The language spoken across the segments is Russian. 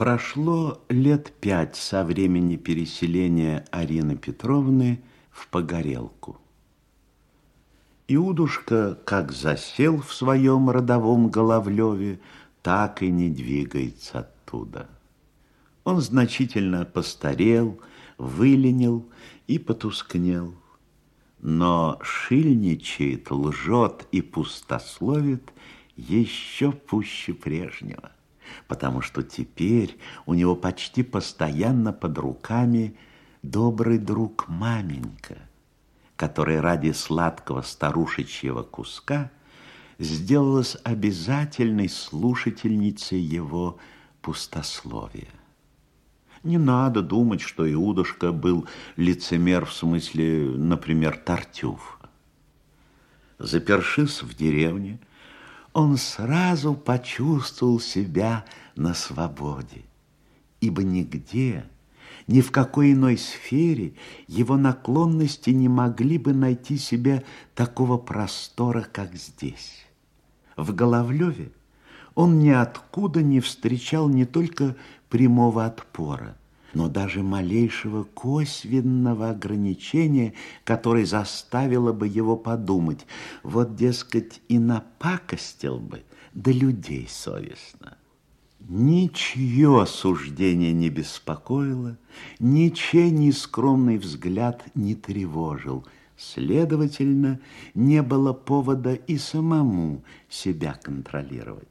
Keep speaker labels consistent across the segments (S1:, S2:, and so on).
S1: Прошло лет пять со времени переселения Арины Петровны в Погорелку. Иудушка как засел в своем родовом Головлеве, так и не двигается оттуда. Он значительно постарел, выленил и потускнел, но шильничает, лжет и пустословит еще пуще прежнего потому что теперь у него почти постоянно под руками добрый друг маменька, который ради сладкого старушечьего куска сделалась обязательной слушательницей его пустословия. Не надо думать, что Иудушка был лицемер в смысле, например, Тартюфа. Запершись в деревне, он сразу почувствовал себя на свободе, ибо нигде, ни в какой иной сфере его наклонности не могли бы найти себе такого простора, как здесь. В Головлеве он ниоткуда не встречал не только прямого отпора, но даже малейшего косвенного ограничения, которое заставило бы его подумать, вот, дескать, и напакостил бы, да людей совестно. Ничье суждение не беспокоило, ничей нескромный взгляд не тревожил, следовательно, не было повода и самому себя контролировать.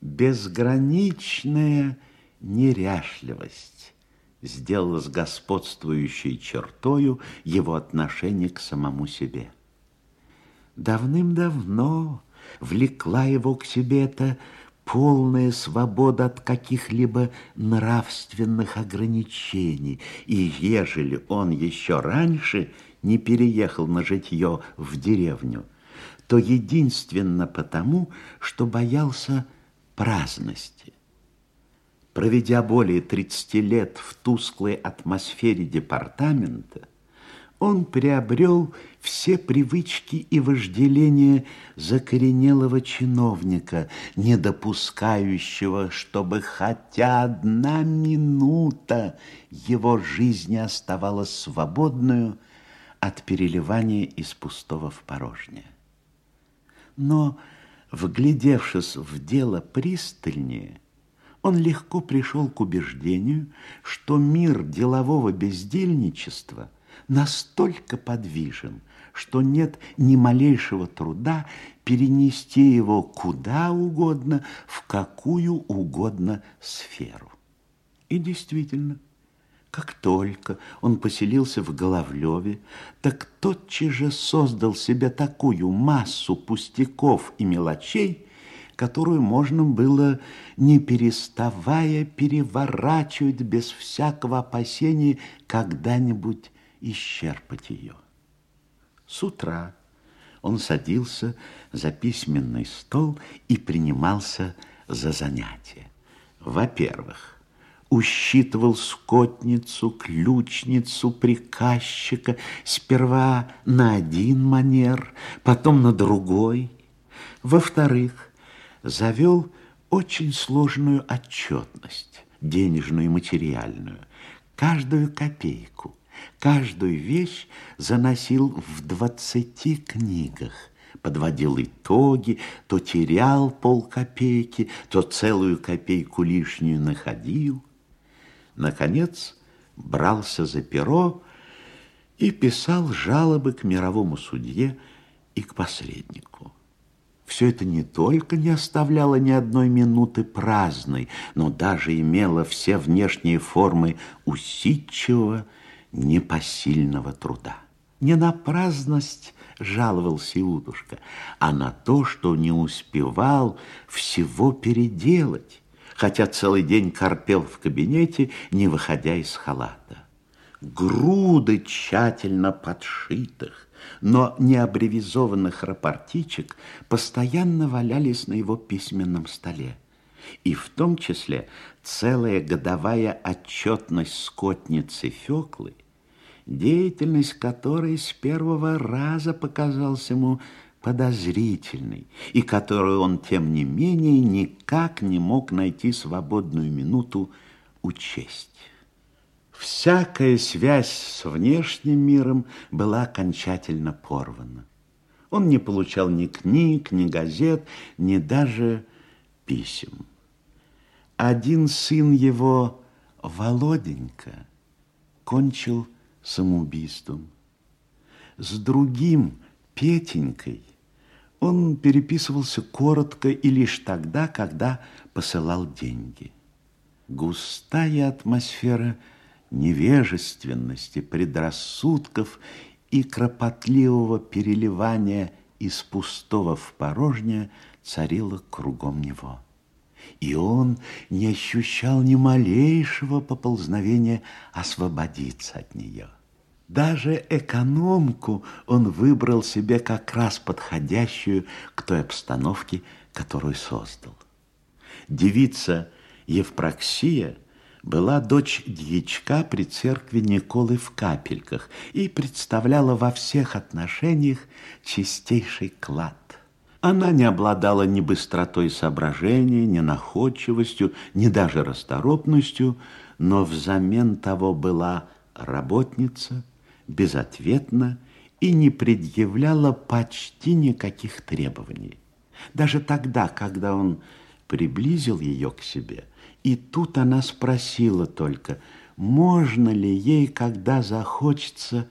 S1: Безграничная неряшливость сделалась господствующей чертою его отношения к самому себе. Давным-давно влекла его к себе эта полная свобода от каких-либо нравственных ограничений, и ежели он еще раньше не переехал на житье в деревню, то единственно потому, что боялся праздности. Проведя более 30 лет в тусклой атмосфере департамента, он приобрел все привычки и вожделения закоренелого чиновника, не допускающего, чтобы хотя одна минута его жизни оставалась свободную от переливания из пустого в порожнее. Но, вглядевшись в дело пристальнее, он легко пришел к убеждению, что мир делового бездельничества настолько подвижен, что нет ни малейшего труда перенести его куда угодно, в какую угодно сферу. И действительно, как только он поселился в Головлеве, так тотчас же создал себе такую массу пустяков и мелочей, которую можно было, не переставая, переворачивать без всякого опасения когда-нибудь исчерпать ее. С утра он садился за письменный стол и принимался за занятия. Во-первых, усчитывал скотницу, ключницу, приказчика сперва на один манер, потом на другой. Во-вторых, завел очень сложную отчетность, денежную и материальную, каждую копейку, каждую вещь заносил в двадцати книгах, подводил итоги, то терял полкопейки, то целую копейку лишнюю находил. Наконец, брался за перо и писал жалобы к мировому судье и к посреднику. Все это не только не оставляло ни одной минуты праздной, но даже имело все внешние формы усидчивого, непосильного труда. Не на праздность жаловался Иудушка, а на то, что не успевал всего переделать, хотя целый день корпел в кабинете, не выходя из халата. Груды тщательно подшитых, но неабревизованных рапортичек постоянно валялись на его письменном столе. И в том числе целая годовая отчетность скотницы Феклы, деятельность которой с первого раза показалась ему подозрительной, и которую он, тем не менее, никак не мог найти свободную минуту учесть. Всякая связь с внешним миром была окончательно порвана. Он не получал ни книг, ни газет, ни даже писем. Один сын его, Володенька, кончил самоубийством. С другим, Петенькой, он переписывался коротко и лишь тогда, когда посылал деньги. Густая атмосфера невежественности, предрассудков и кропотливого переливания из пустого в порожнее царила кругом него. И он не ощущал ни малейшего поползновения освободиться от нее. Даже экономку он выбрал себе как раз подходящую к той обстановке, которую создал. Девица Евпроксия была дочь дьячка при церкви Николы в Капельках и представляла во всех отношениях чистейший клад. Она не обладала ни быстротой соображения, ни находчивостью, ни даже расторопностью, но взамен того была работница – безответно и не предъявляла почти никаких требований. Даже тогда, когда он приблизил ее к себе, и тут она спросила только, можно ли ей, когда захочется,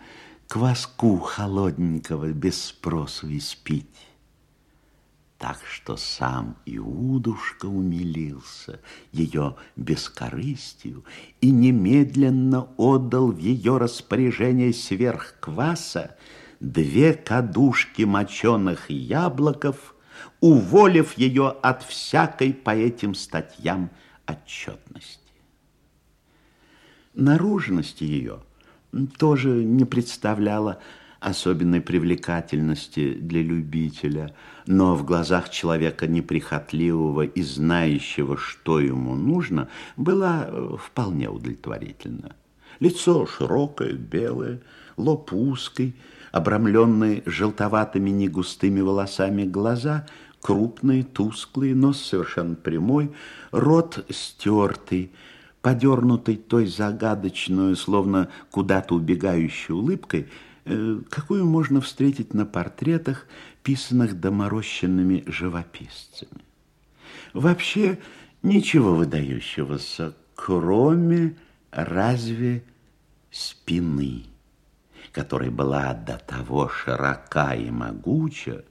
S1: кваску холодненького без спросу испить. Так что сам Иудушка умилился ее бескорыстию и немедленно отдал в ее распоряжение сверх кваса две кадушки моченых яблоков, уволив ее от всякой по этим статьям отчетности. Наружность ее тоже не представляла особенной привлекательности для любителя, но в глазах человека неприхотливого и знающего, что ему нужно, была э, вполне удовлетворительна. Лицо широкое, белое, лоб узкий, обрамленные желтоватыми негустыми волосами глаза, крупные, тусклые, нос совершенно прямой, рот стертый, подернутый той загадочную, словно куда-то убегающей улыбкой, Э, какую можно встретить на портретах, писанных доморощенными живописцами. Вообще ничего выдающегося, кроме разве спины, которая была до того широка и могуча,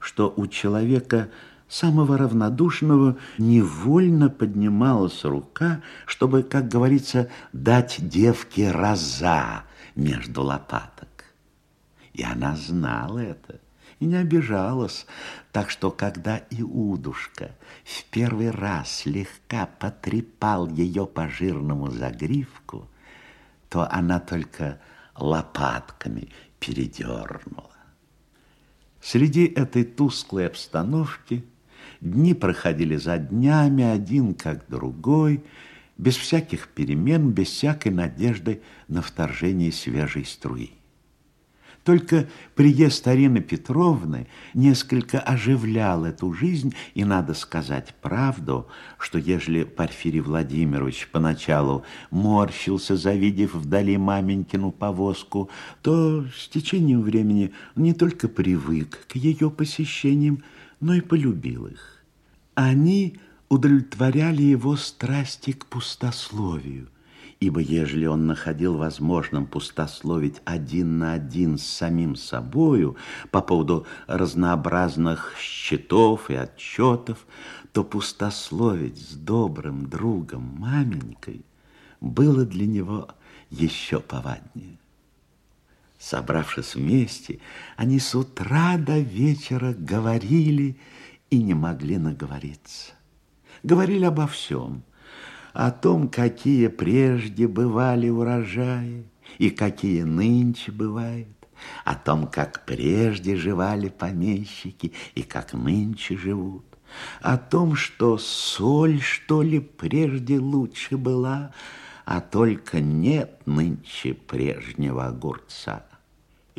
S1: что у человека самого равнодушного невольно поднималась рука, чтобы, как говорится, дать девке раза между лопаток. И она знала это и не обижалась. Так что, когда Иудушка в первый раз слегка потрепал ее по жирному загривку, то она только лопатками передернула. Среди этой тусклой обстановки дни проходили за днями, один как другой, без всяких перемен, без всякой надежды на вторжение свежей струи. Только приезд Арины Петровны несколько оживлял эту жизнь, и надо сказать правду, что ежели Порфирий Владимирович поначалу морщился, завидев вдали маменькину повозку, то с течением времени не только привык к ее посещениям, но и полюбил их. Они удовлетворяли его страсти к пустословию – ибо ежели он находил возможным пустословить один на один с самим собою по поводу разнообразных счетов и отчетов, то пустословить с добрым другом маменькой было для него еще поваднее. Собравшись вместе, они с утра до вечера говорили и не могли наговориться. Говорили обо всем – о том, какие прежде бывали урожаи и какие нынче бывают, о том, как прежде живали помещики и как нынче живут, о том, что соль, что ли, прежде лучше была, а только нет нынче прежнего огурца.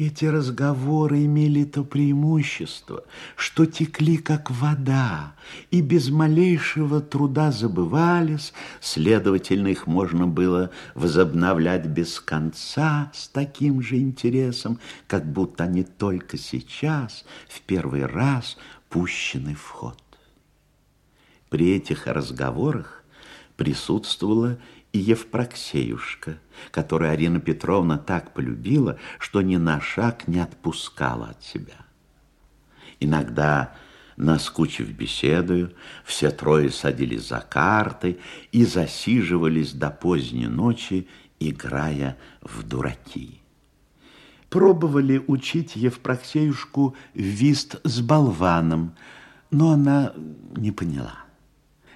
S1: Эти разговоры имели то преимущество, что текли как вода, и без малейшего труда забывались, следовательно, их можно было возобновлять без конца с таким же интересом, как будто они только сейчас, в первый раз, пущены в ход. При этих разговорах присутствовала и Евпроксеюшка, которую Арина Петровна так полюбила, что ни на шаг не отпускала от себя. Иногда, наскучив беседою, все трое садились за карты и засиживались до поздней ночи, играя в дураки. Пробовали учить Евпроксеюшку вист с болваном, но она не поняла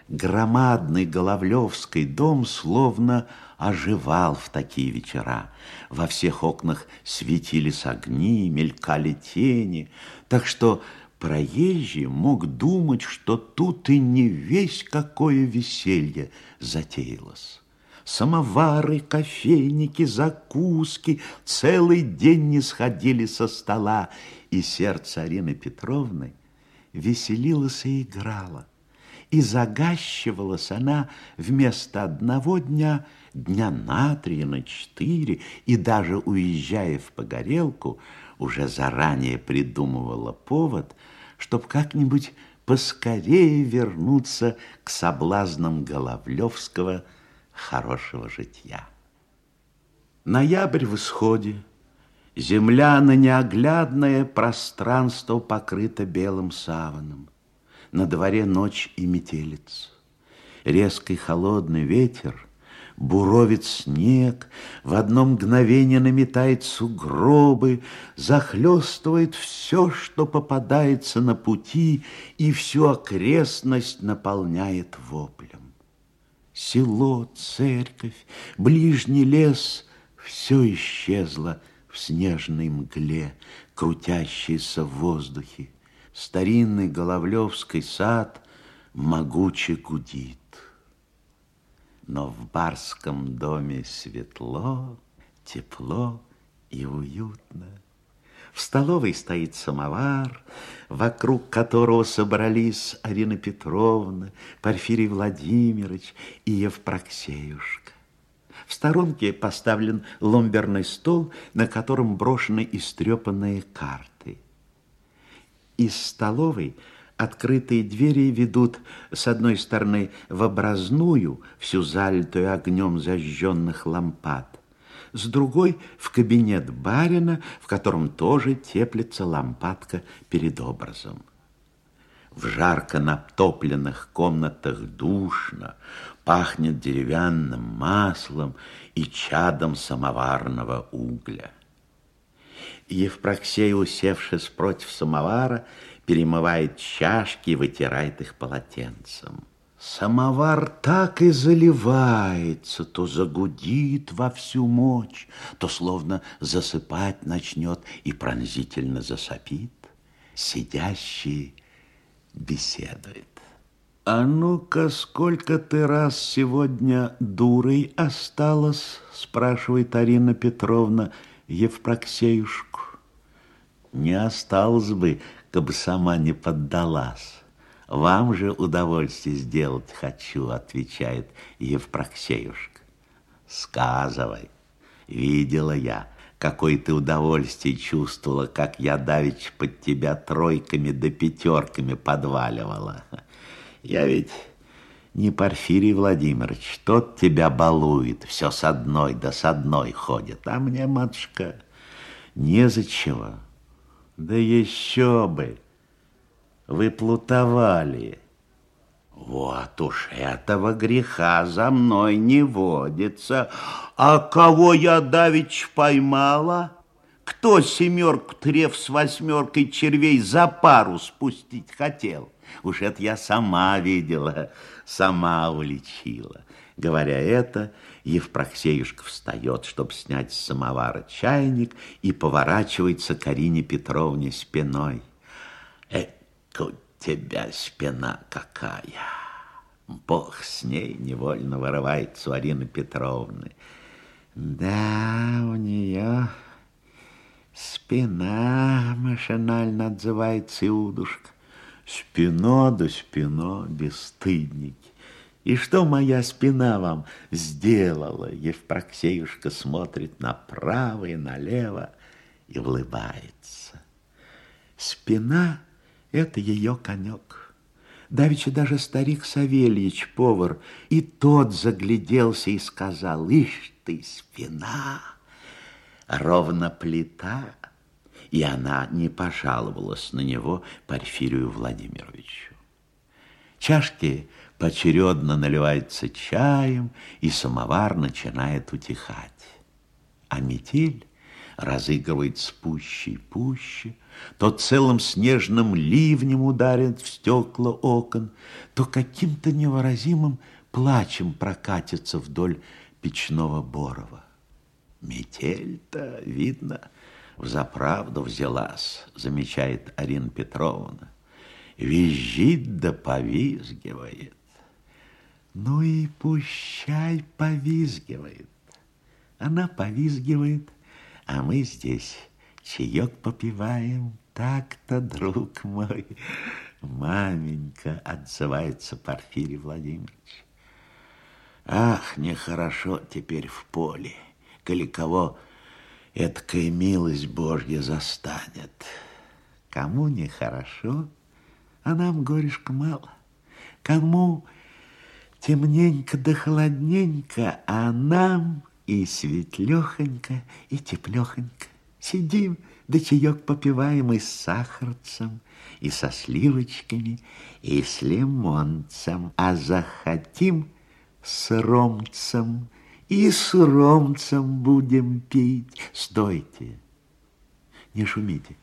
S1: громадный Головлевский дом словно оживал в такие вечера. Во всех окнах светились огни, мелькали тени, так что проезжий мог думать, что тут и не весь какое веселье затеялось. Самовары, кофейники, закуски целый день не сходили со стола, и сердце Арины Петровны веселилось и играло и загащивалась она вместо одного дня, дня на три, на четыре, и даже уезжая в Погорелку, уже заранее придумывала повод, чтоб как-нибудь поскорее вернуться к соблазнам Головлевского хорошего житья. Ноябрь в исходе, земля на неоглядное пространство покрыто белым саваном. На дворе ночь и метелец. Резкий холодный ветер буровит снег, В одно мгновение наметает сугробы, Захлестывает все, что попадается на пути, И всю окрестность наполняет воплем. Село, церковь, ближний лес — Все исчезло в снежной мгле, Крутящейся в воздухе старинный Головлевский сад могуче гудит. Но в барском доме светло, тепло и уютно. В столовой стоит самовар, вокруг которого собрались Арина Петровна, Порфирий Владимирович и Евпроксеюшка. В сторонке поставлен ломберный стол, на котором брошены истрепанные карты. Из столовой открытые двери ведут с одной стороны в образную, всю залитую огнем зажженных лампад, с другой в кабинет барина, в котором тоже теплится лампадка перед образом. В жарко натопленных комнатах душно, пахнет деревянным маслом и чадом самоварного угля. Евпроксей, усевшись против самовара, перемывает чашки и вытирает их полотенцем. Самовар так и заливается, то загудит во всю мощь, то словно засыпать начнет и пронзительно засопит. Сидящий беседует. А ну-ка, сколько ты раз сегодня дурой осталась, спрашивает Арина Петровна Евпроксеюшку не осталось бы, кабы сама не поддалась. Вам же удовольствие сделать хочу, отвечает Евпроксеюшка. Сказывай, видела я, какое ты удовольствие чувствовала, как я давич под тебя тройками да пятерками подваливала. Я ведь не Порфирий Владимирович, тот тебя балует, все с одной да с одной ходит, а мне, матушка, незачем. Да еще бы! Вы плутовали. Вот уж этого греха за мной не водится. А кого я давич поймала? Кто семерку трев с восьмеркой червей за пару спустить хотел? Уж это я сама видела, сама уличила. Говоря это, Евпроксеюшка встает, чтобы снять с самовара чайник и поворачивается к Арине Петровне спиной. Эка у тебя спина какая! Бог с ней невольно вырывается у Арины Петровны. Да, у нее Спина, машинально отзывается Иудушка. Спина да спина, бесстыдники. И что моя спина вам сделала? Евпроксеюшка смотрит направо и налево и улыбается. Спина — это ее конек. Давеча даже старик Савельич, повар, и тот загляделся и сказал, «Ишь ты, спина, ровно плита!» И она не пожаловалась на него Порфирию Владимировичу. Чашки поочередно наливаются чаем, и самовар начинает утихать. А метель разыгрывается пуще и пуще, то целым снежным ливнем ударит в стекла окон, то каким-то невыразимым плачем прокатится вдоль печного борова. Метель-то, видно, взаправду взялась, замечает Арина Петровна. Визжит да повизгивает. Ну и пущай повизгивает. Она повизгивает, а мы здесь чаек попиваем. Так-то, друг мой, маменька, отзывается Порфирий Владимирович. Ах, нехорошо теперь в поле, коли кого эткая милость Божья застанет. Кому нехорошо, а нам горюшка мало. Кому темненько да холодненько, а нам и светлехонько, и теплехонько. Сидим, да чаек попиваем и с сахарцем, и со сливочками, и с лимонцем, а захотим с ромцем, и с ромцем будем пить. Стойте, не шумите.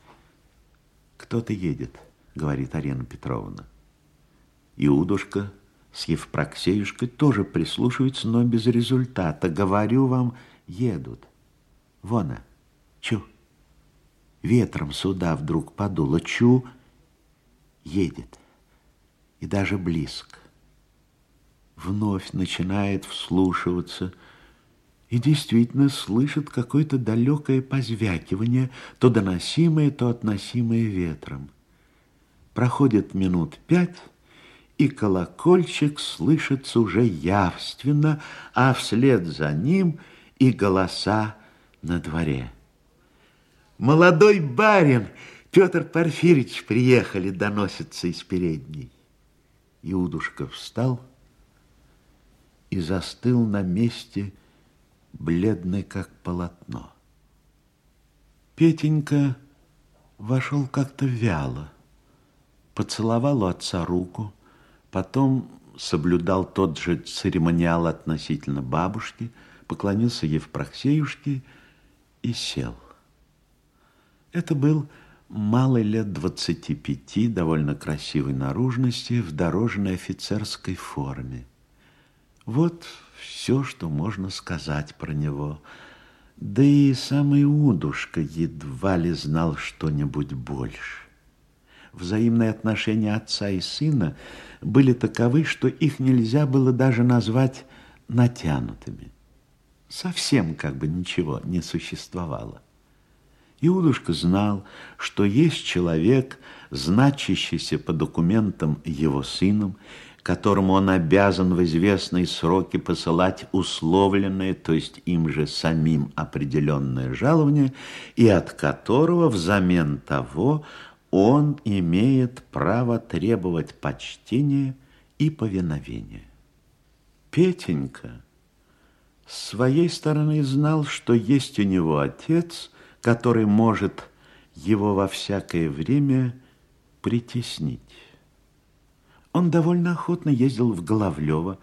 S1: Кто-то едет, говорит Арина Петровна. Иудушка с Евпроксеюшкой тоже прислушиваются, но без результата. Говорю вам, едут. Вон чу. Ветром сюда вдруг подуло, чу, едет. И даже близко. Вновь начинает вслушиваться и действительно слышит какое-то далекое позвякивание, то доносимое, то относимое ветром. Проходит минут пять, и колокольчик слышится уже явственно, а вслед за ним и голоса на дворе. «Молодой барин Петр Порфирич приехали», доносится из передней. Иудушка встал и застыл на месте, бледный как полотно. Петенька вошел как-то вяло, поцеловал у отца руку, Потом соблюдал тот же церемониал относительно бабушки, поклонился Евпроксеюшке и сел. Это был малый лет двадцати пяти, довольно красивой наружности, в дорожной офицерской форме. Вот все, что можно сказать про него. Да и самый Удушка едва ли знал что-нибудь больше. Взаимные отношения отца и сына были таковы, что их нельзя было даже назвать натянутыми. Совсем как бы ничего не существовало. Иудушка знал, что есть человек, значащийся по документам его сыном, которому он обязан в известные сроки посылать условленное, то есть им же самим определенное жалование, и от которого взамен того он имеет право требовать почтения и повиновения. Петенька с своей стороны знал, что есть у него отец, который может его во всякое время притеснить. Он довольно охотно ездил в Головлево,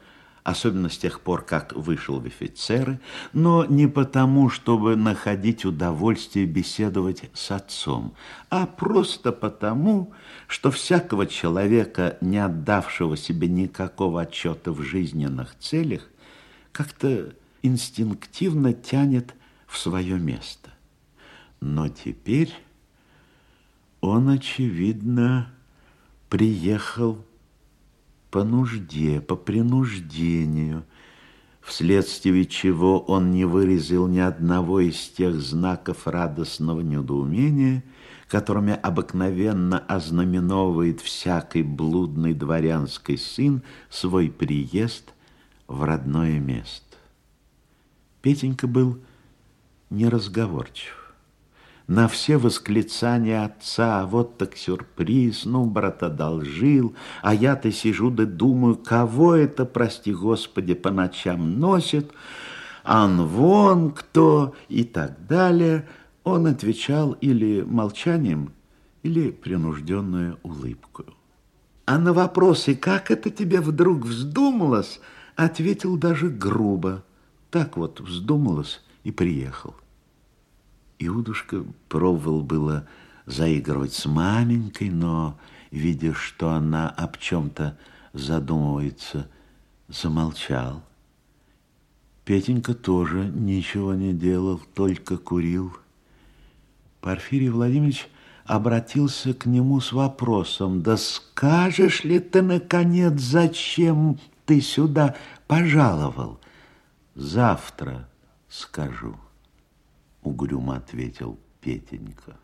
S1: особенно с тех пор, как вышел в офицеры, но не потому, чтобы находить удовольствие беседовать с отцом, а просто потому, что всякого человека, не отдавшего себе никакого отчета в жизненных целях, как-то инстинктивно тянет в свое место. Но теперь он, очевидно, приехал по нужде, по принуждению, вследствие чего он не выразил ни одного из тех знаков радостного недоумения, которыми обыкновенно ознаменовывает всякий блудный дворянский сын свой приезд в родное место. Петенька был неразговорчив. На все восклицания отца, вот так сюрприз, ну, брат, одолжил, а я-то сижу да думаю, кого это, прости Господи, по ночам носит, ан вон кто и так далее, он отвечал или молчанием, или принужденную улыбку. А на вопросы, как это тебе вдруг вздумалось, ответил даже грубо. Так вот вздумалось и приехал. Иудушка пробовал было заигрывать с маменькой, но, видя, что она об чем-то задумывается, замолчал. Петенька тоже ничего не делал, только курил. Порфирий Владимирович обратился к нему с вопросом, «Да скажешь ли ты, наконец, зачем ты сюда пожаловал?» «Завтра скажу» угрюмо ответил Петенька.